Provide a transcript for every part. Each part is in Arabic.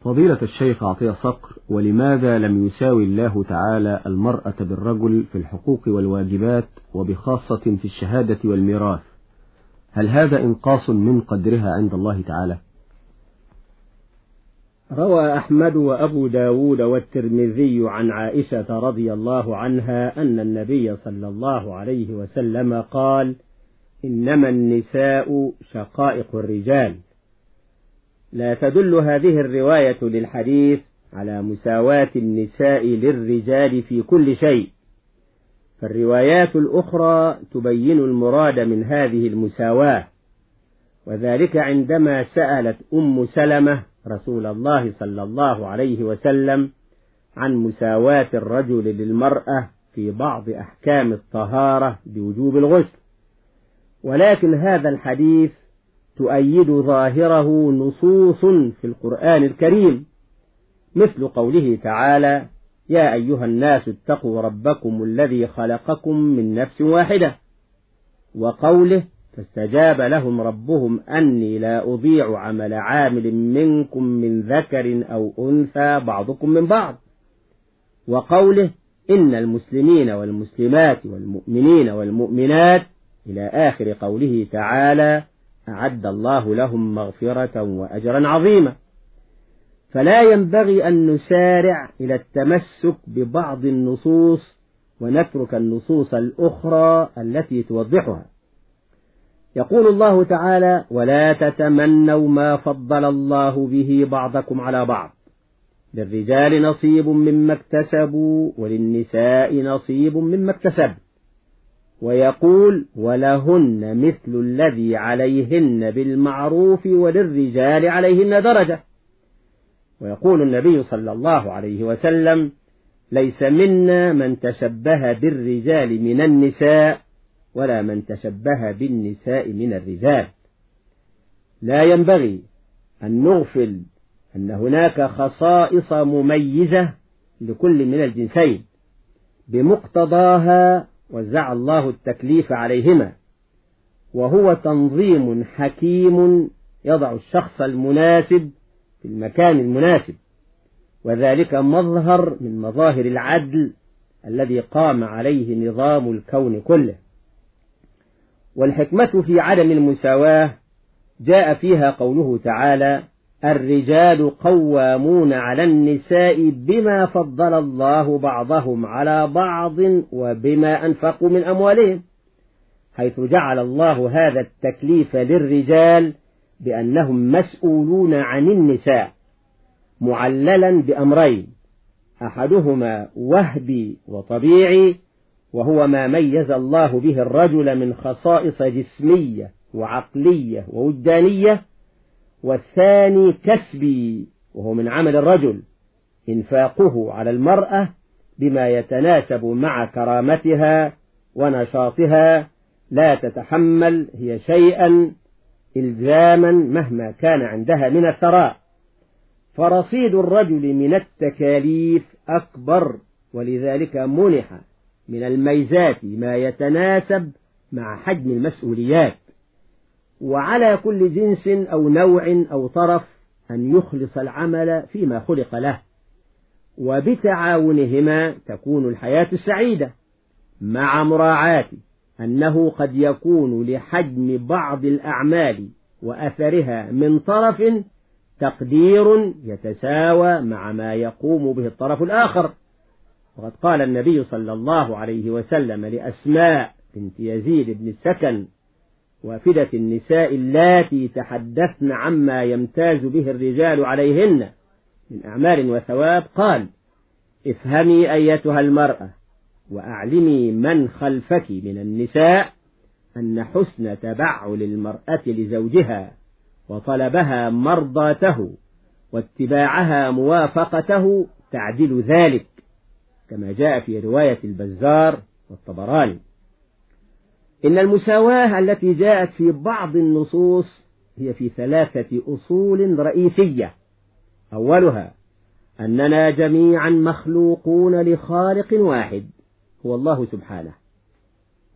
فضيلة الشيخ عطية صقر ولماذا لم يساوي الله تعالى المرأة بالرجل في الحقوق والواجبات وبخاصة في الشهادة والميراث؟ هل هذا إنقاص من قدرها عند الله تعالى؟ روى أحمد وأبو داود والترمذي عن عائشة رضي الله عنها أن النبي صلى الله عليه وسلم قال إنما النساء شقائق الرجال. لا تدل هذه الرواية للحديث على مساواة النساء للرجال في كل شيء. فالروايات الأخرى تبين المراد من هذه المساواة. وذلك عندما سألت أم سلمة رسول الله صلى الله عليه وسلم عن مساواة الرجل للمرأة في بعض أحكام الطهارة بوجوب الغسل. ولكن هذا الحديث تؤيد ظاهره نصوص في القرآن الكريم مثل قوله تعالى يا أيها الناس اتقوا ربكم الذي خلقكم من نفس واحدة وقوله فاستجاب لهم ربهم أني لا أضيع عمل عامل منكم من ذكر أو أنثى بعضكم من بعض وقوله إن المسلمين والمسلمات والمؤمنين والمؤمنات إلى آخر قوله تعالى أعد الله لهم مغفرة وأجرا عظيما. فلا ينبغي أن نسارع إلى التمسك ببعض النصوص ونترك النصوص الأخرى التي توضحها. يقول الله تعالى ولا تتمنوا ما فضل الله به بعضكم على بعض. للرجال نصيب مما اكتسبوا وللنساء نصيب مما اكتسب ويقول ولهن مثل الذي عليهن بالمعروف وللرجال عليهن درجة. ويقول النبي صلى الله عليه وسلم ليس منا من تشبه بالرجال من النساء ولا من تشبه بالنساء من الرجال. لا ينبغي أن نغفل أن هناك خصائص مميزة لكل من الجنسين بمقتضاها وزع الله التكليف عليهما. وهو تنظيم حكيم يضع الشخص المناسب في المكان المناسب. وذلك مظهر من مظاهر العدل الذي قام عليه نظام الكون كله. والحكمة في عدم المساواة جاء فيها قوله تعالى الرجال قوامون على النساء بما فضل الله بعضهم على بعض وبما أنفقوا من أموالهم حيث جعل الله هذا التكليف للرجال بأنهم مسؤولون عن النساء معللا بأمرين أحدهما وهبي وطبيعي وهو ما ميز الله به الرجل من خصائص جسمية وعقلية ووجدانية والثاني كسبي وهو من عمل الرجل إنفاقه على المرأة بما يتناسب مع كرامتها ونشاطها لا تتحمل هي شيئا إلزاما مهما كان عندها من الثراء. فرصيد الرجل من التكاليف أكبر ولذلك منح من الميزات ما يتناسب مع حجم المسؤوليات. وعلى كل جنس أو نوع أو طرف أن يخلص العمل فيما خلق له. وبتعاونهما تكون الحياة السعيدة مع مراعاة أنه قد يكون لحجم بعض الأعمال وأثرها من طرف تقدير يتساوى مع ما يقوم به الطرف الآخر. وقد قال النبي صلى الله عليه وسلم لأسماء بنت يزيد بن السكن وافدة النساء اللاتي تحدثن عما يمتاز به الرجال عليهن من أعمال وثواب قال افهمي أيتها المرأة وأعلمي من خلفك من النساء أن حسن تبعل المرأة لزوجها وطلبها مرضاته واتباعها موافقته تعدل ذلك كما جاء في رواية البزار والطبراني. إن المساواة التي جاءت في بعض النصوص هي في ثلاثة أصول رئيسية. أولها أننا جميعا مخلوقون لخالق واحد هو الله سبحانه.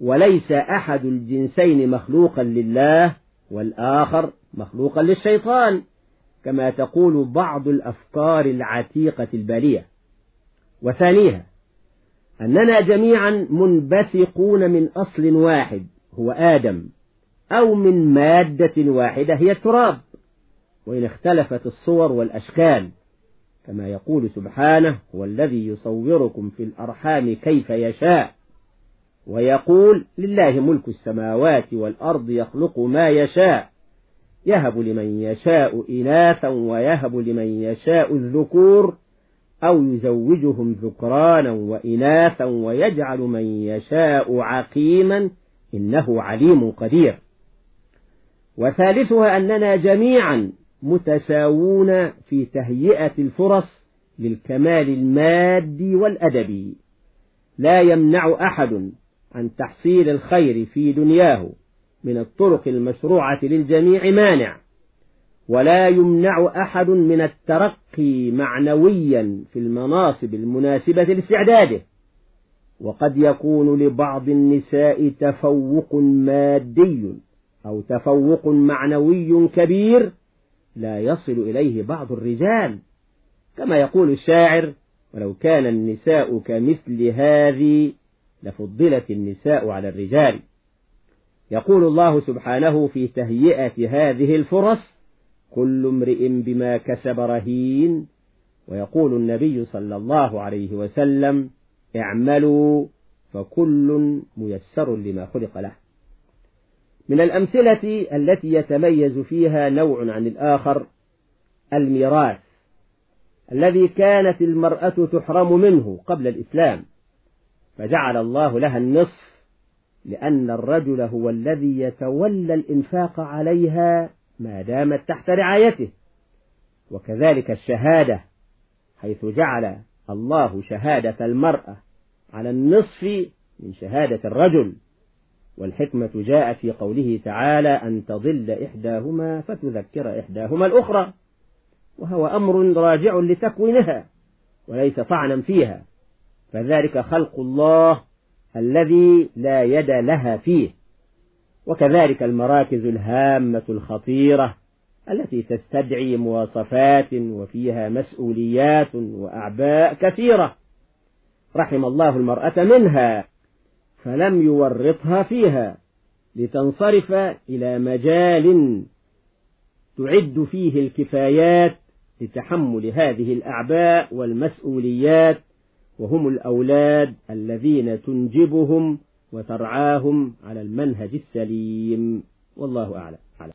وليس أحد الجنسين مخلوقا لله والآخر مخلوقا للشيطان كما تقول بعض الأفكار العتيقة البالية. وثانيها أننا جميعا منبثقون من أصل واحد هو آدم أو من مادة واحدة هي التراب. وإن اختلفت الصور والأشكال كما يقول سبحانه هو الذي يصوركم في الأرحام كيف يشاء ويقول لله ملك السماوات والأرض يخلق ما يشاء يهب لمن يشاء إناثا ويهب لمن يشاء الذكور أو يزوجهم ذكرانا وإناثا ويجعل من يشاء عقيما إنه عليم قدير. وثالثها أننا جميعا متساوون في تهيئة الفرص للكمال المادي والأدبي. لا يمنع أحد عن تحصيل الخير في دنياه من الطرق المشروعة للجميع مانع. ولا يمنع أحد من الترقي معنويا في المناصب المناسبة لاستعداده. وقد يكون لبعض النساء تفوق مادي أو تفوق معنوي كبير لا يصل إليه بعض الرجال. كما يقول الشاعر ولو كان النساء كمثل هذه لفضلت النساء على الرجال يقول الله سبحانه في تهيئة هذه الفرص كل امرئ بما كسب رهين. ويقول النبي صلى الله عليه وسلم اعملوا فكل ميسر لما خلق له. من الأمثلة التي يتميز فيها نوع عن الآخر الميراث الذي كانت المرأة تحرم منه قبل الإسلام. فجعل الله لها النصف لأن الرجل هو الذي يتولى الإنفاق عليها ما دامت تحت رعايته. وكذلك الشهادة حيث جعل الله شهادة المرأة على النصف من شهادة الرجل. والحكمة جاءت في قوله تعالى أن تضل إحداهما فتذكر إحداهما الأخرى. وهو أمر راجع لتكوينها وليس طعنا فيها. فذلك خلق الله الذي لا يد لها فيه. وكذلك المراكز الهامة الخطيرة التي تستدعي مواصفات وفيها مسؤوليات وأعباء كثيرة. رحم الله المرأة منها فلم يورطها فيها لتنصرف إلى مجال تعد فيه الكفايات لتحمل هذه الأعباء والمسؤوليات وهم الأولاد الذين تنجبهم وترعاهم على المنهج السليم. والله أعلم.